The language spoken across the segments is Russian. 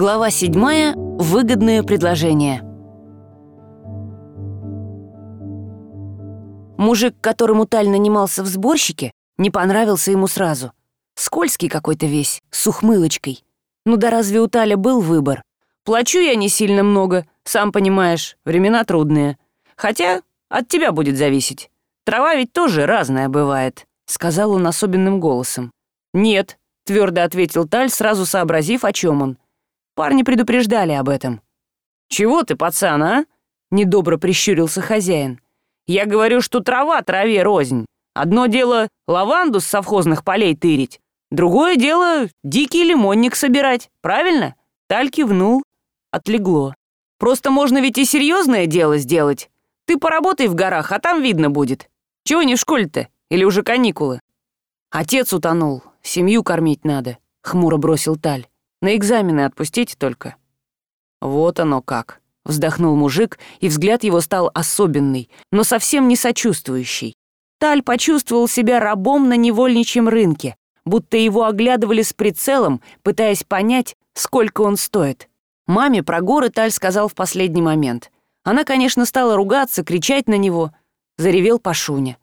Глава 7. Выгодное предложение. Мужик, которому Таль нанимался в сборщике, не понравился ему сразу. Скользкий какой-то весь, с ухмылочкой. Ну да разве у Таля был выбор? Плачу я не сильно много, сам понимаешь, времена трудные. Хотя от тебя будет зависеть. Трава ведь тоже разная бывает», — сказал он особенным голосом. «Нет», — твердо ответил Таль, сразу сообразив, о чем он. Парни предупреждали об этом. «Чего ты, пацан, а?» — недобро прищурился хозяин. «Я говорю, что трава траве рознь. Одно дело лаванду с совхозных полей тырить, другое дело дикий лимонник собирать, правильно?» Таль кивнул, отлегло. «Просто можно ведь и серьезное дело сделать. Ты поработай в горах, а там видно будет. Чего не в школе-то? Или уже каникулы?» «Отец утонул, семью кормить надо», — хмуро бросил Таль. На экзамены отпустите только». «Вот оно как», — вздохнул мужик, и взгляд его стал особенный, но совсем не сочувствующий. Таль почувствовал себя рабом на невольничьем рынке, будто его оглядывали с прицелом, пытаясь понять, сколько он стоит. Маме про горы Таль сказал в последний момент. Она, конечно, стала ругаться, кричать на него. Заревел Пашуня.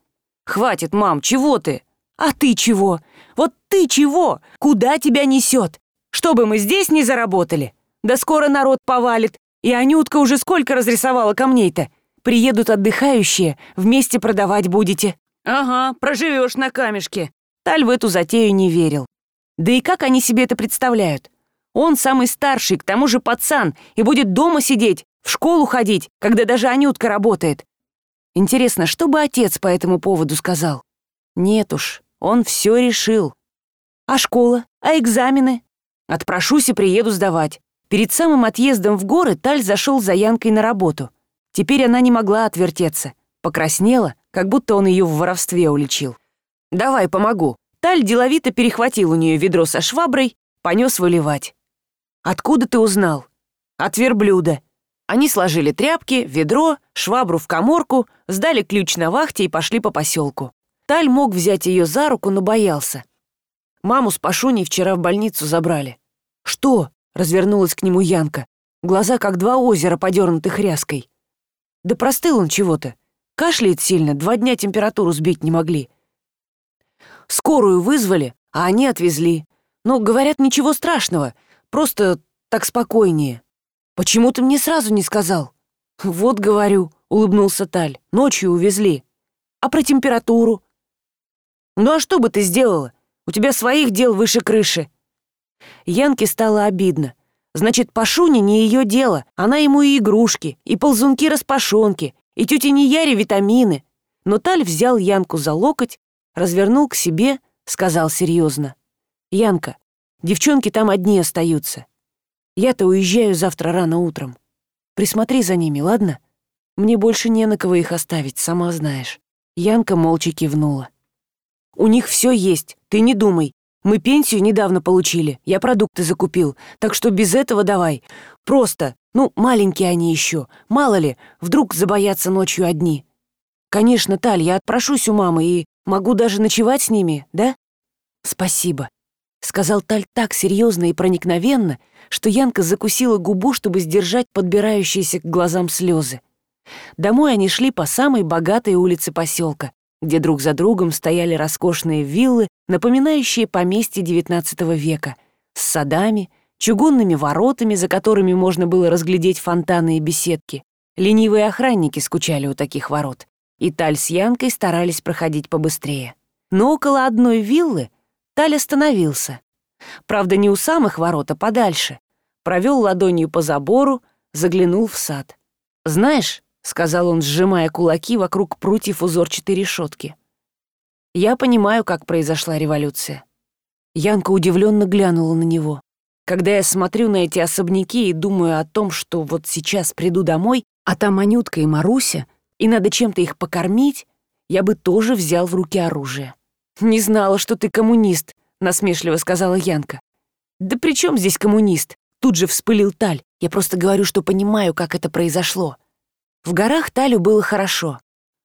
«Хватит, мам, чего ты?» «А ты чего? Вот ты чего? Куда тебя несет? Чтобы мы здесь не заработали? Да скоро народ повалит. И Анютка уже сколько разрисовала камней-то. Приедут отдыхающие, вместе продавать будете. Ага, проживешь на камешке. Таль в эту затею не верил. Да и как они себе это представляют? Он самый старший, к тому же пацан, и будет дома сидеть, в школу ходить, когда даже Анютка работает. Интересно, что бы отец по этому поводу сказал? Нет уж, он все решил. А школа? А экзамены? Отпрошусь и приеду сдавать. Перед самым отъездом в горы Таль зашел за Янкой на работу. Теперь она не могла отвертеться. Покраснела, как будто он ее в воровстве уличил. «Давай, помогу». Таль деловито перехватил у нее ведро со шваброй, понес выливать. «Откуда ты узнал?» «От верблюда». Они сложили тряпки, ведро, швабру в коморку, сдали ключ на вахте и пошли по поселку. Таль мог взять ее за руку, но боялся. Маму с Пашуней вчера в больницу забрали. «Что?» — развернулась к нему Янка. Глаза как два озера, подернутых ряской. «Да простыл он чего-то. Кашляет сильно, два дня температуру сбить не могли. Скорую вызвали, а они отвезли. Но, говорят, ничего страшного, просто так спокойнее. Почему ты мне сразу не сказал?» «Вот, говорю», — улыбнулся Таль, — «ночью увезли. А про температуру?» «Ну а что бы ты сделала? У тебя своих дел выше крыши». Янке стало обидно. Значит, Пашуня не ее дело. Она ему и игрушки, и ползунки-распашонки, и тете Яре витамины. Но Таль взял Янку за локоть, развернул к себе, сказал серьезно. «Янка, девчонки там одни остаются. Я-то уезжаю завтра рано утром. Присмотри за ними, ладно? Мне больше не на кого их оставить, сама знаешь». Янка молча кивнула. У них все есть, ты не думай. Мы пенсию недавно получили, я продукты закупил, так что без этого давай. Просто, ну, маленькие они еще, мало ли, вдруг забоятся ночью одни. Конечно, Таль, я отпрошусь у мамы и могу даже ночевать с ними, да? Спасибо. Сказал Таль так серьезно и проникновенно, что Янка закусила губу, чтобы сдержать подбирающиеся к глазам слезы. Домой они шли по самой богатой улице поселка, где друг за другом стояли роскошные виллы, напоминающие поместье XIX века, с садами, чугунными воротами, за которыми можно было разглядеть фонтаны и беседки. Ленивые охранники скучали у таких ворот, и Таль с Янкой старались проходить побыстрее. Но около одной виллы Таль остановился. Правда, не у самых ворот, а подальше. Провел ладонью по забору, заглянул в сад. «Знаешь, сказал он, сжимая кулаки вокруг прутьев узорчатой решетки. Я понимаю, как произошла революция. Янка удивленно глянула на него. Когда я смотрю на эти особняки и думаю о том, что вот сейчас приду домой, а там Анютка и Маруся, и надо чем-то их покормить, я бы тоже взял в руки оружие. «Не знала, что ты коммунист», — насмешливо сказала Янка. «Да при чем здесь коммунист?» Тут же вспылил Таль. «Я просто говорю, что понимаю, как это произошло. В горах Талю было хорошо.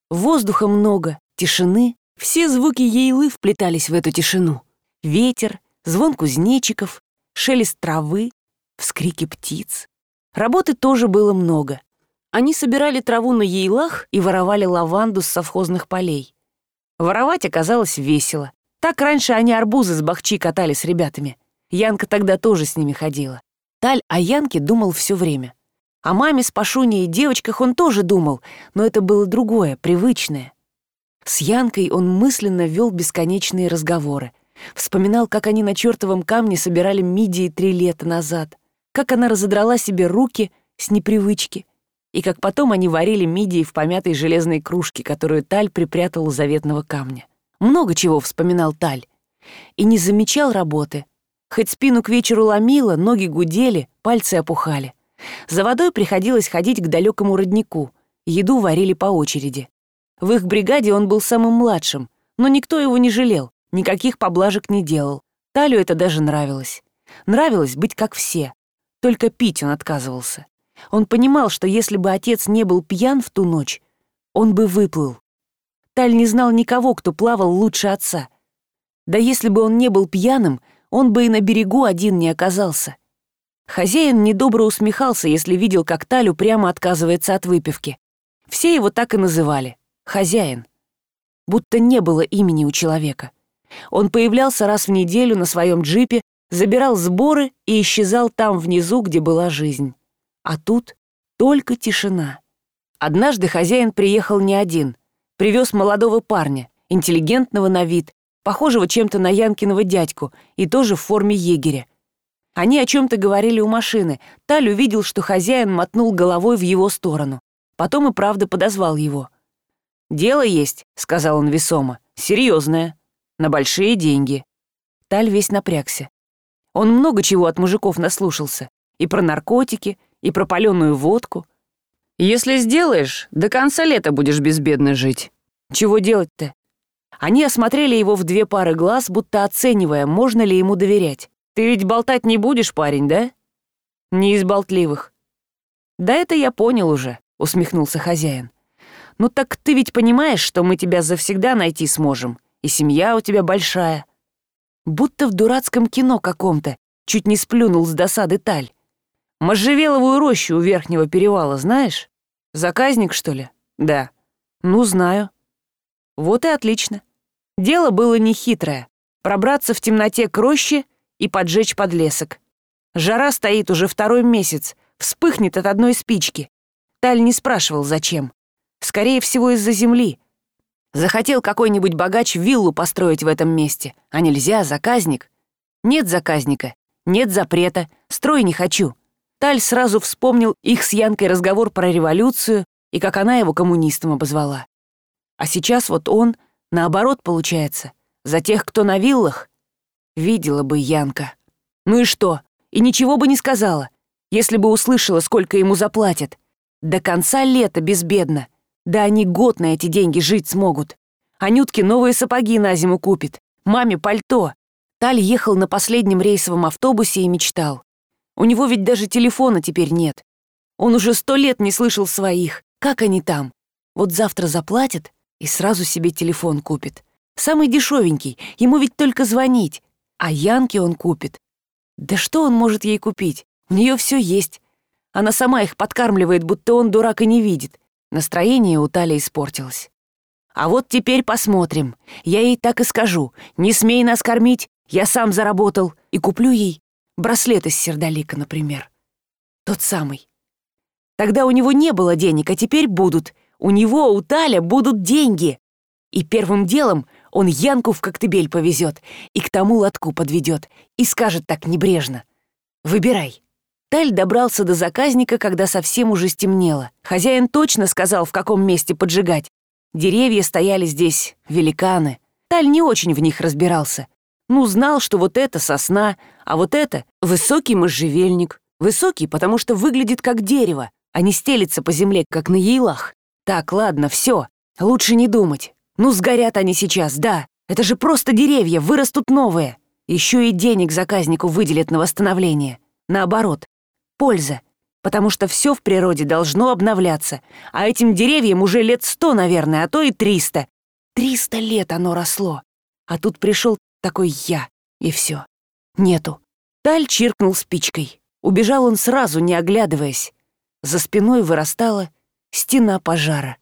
Воздуха много, тишины. Все звуки ейлы вплетались в эту тишину. Ветер, звон кузнечиков, шелест травы. вскрики птиц. Работы тоже было много. Они собирали траву на ейлах и воровали лаванду с совхозных полей. Воровать оказалось весело. Так раньше они арбузы с бахчи катали с ребятами. Янка тогда тоже с ними ходила. Таль о Янке думал все время. О маме с Пашуней и девочках он тоже думал, но это было другое, привычное. С Янкой он мысленно вел бесконечные разговоры. Вспоминал, как они на чертовом камне собирали мидии три лета назад, как она разодрала себе руки с непривычки, и как потом они варили мидии в помятой железной кружке, которую Таль припрятал у заветного камня. Много чего вспоминал Таль. И не замечал работы. Хоть спину к вечеру ломило, ноги гудели, пальцы опухали. За водой приходилось ходить к далекому роднику. Еду варили по очереди. В их бригаде он был самым младшим, но никто его не жалел, никаких поблажек не делал. Талю это даже нравилось. Нравилось быть как все. Только пить он отказывался. Он понимал, что если бы отец не был пьян в ту ночь, он бы выплыл. Таль не знал никого, кто плавал лучше отца. Да если бы он не был пьяным, он бы и на берегу один не оказался. Хозяин недобро усмехался, если видел, как Талю прямо отказывается от выпивки. Все его так и называли — хозяин. Будто не было имени у человека. Он появлялся раз в неделю на своем джипе, забирал сборы и исчезал там внизу, где была жизнь. А тут только тишина. Однажды хозяин приехал не один. Привез молодого парня, интеллигентного на вид, похожего чем-то на Янкиного дядьку и тоже в форме егеря. Они о чем-то говорили у машины. Таль увидел, что хозяин мотнул головой в его сторону. Потом и правда подозвал его. «Дело есть», — сказал он весомо. «Серьезное. На большие деньги». Таль весь напрягся. Он много чего от мужиков наслушался. И про наркотики, и про паленую водку. «Если сделаешь, до конца лета будешь безбедно жить. Чего делать-то?» Они осмотрели его в две пары глаз, будто оценивая, можно ли ему доверять. Ты ведь болтать не будешь, парень, да? Не из болтливых. Да это я понял уже, усмехнулся хозяин. Ну так ты ведь понимаешь, что мы тебя завсегда найти сможем, и семья у тебя большая. Будто в дурацком кино каком-то, чуть не сплюнул с досады Таль. Можжевеловую рощу у Верхнего перевала знаешь? Заказник, что ли? Да. Ну, знаю. Вот и отлично. Дело было нехитрое. Пробраться в темноте к роще и поджечь подлесок. Жара стоит уже второй месяц, вспыхнет от одной спички. Таль не спрашивал, зачем. Скорее всего, из-за земли. Захотел какой-нибудь богач виллу построить в этом месте, а нельзя, заказник. Нет заказника, нет запрета, строй не хочу. Таль сразу вспомнил их с Янкой разговор про революцию и как она его коммунистом обозвала. А сейчас вот он, наоборот, получается, за тех, кто на виллах, Видела бы Янка. Ну и что? И ничего бы не сказала, если бы услышала, сколько ему заплатят. До конца лета безбедно. Да они год на эти деньги жить смогут. Анютке новые сапоги на зиму купит, маме пальто. Таль ехал на последнем рейсовом автобусе и мечтал. У него ведь даже телефона теперь нет. Он уже сто лет не слышал своих. Как они там? Вот завтра заплатят и сразу себе телефон купит. Самый дешевенький, ему ведь только звонить. А Янки он купит. Да что он может ей купить? У нее все есть. Она сама их подкармливает, будто он дурак и не видит. Настроение у Тали испортилось. А вот теперь посмотрим. Я ей так и скажу. Не смей нас кормить, я сам заработал. И куплю ей браслет из сердолика, например. Тот самый. Тогда у него не было денег, а теперь будут. У него, у Таля, будут деньги. И первым делом он Янку в Коктебель повезет и к тому лотку подведет и скажет так небрежно. «Выбирай». Таль добрался до заказника, когда совсем уже стемнело. Хозяин точно сказал, в каком месте поджигать. Деревья стояли здесь, великаны. Таль не очень в них разбирался. Ну, знал, что вот это сосна, а вот это высокий можжевельник. Высокий, потому что выглядит как дерево, а не стелится по земле, как на ейлах. Так, ладно, все. Лучше не думать. Ну, сгорят они сейчас, да. Это же просто деревья, вырастут новые. Еще и денег заказнику выделят на восстановление. Наоборот, польза. Потому что все в природе должно обновляться. А этим деревьям уже лет сто, наверное, а то и триста. Триста лет оно росло. А тут пришел такой я, и все. Нету. Таль чиркнул спичкой. Убежал он сразу, не оглядываясь. За спиной вырастала стена пожара.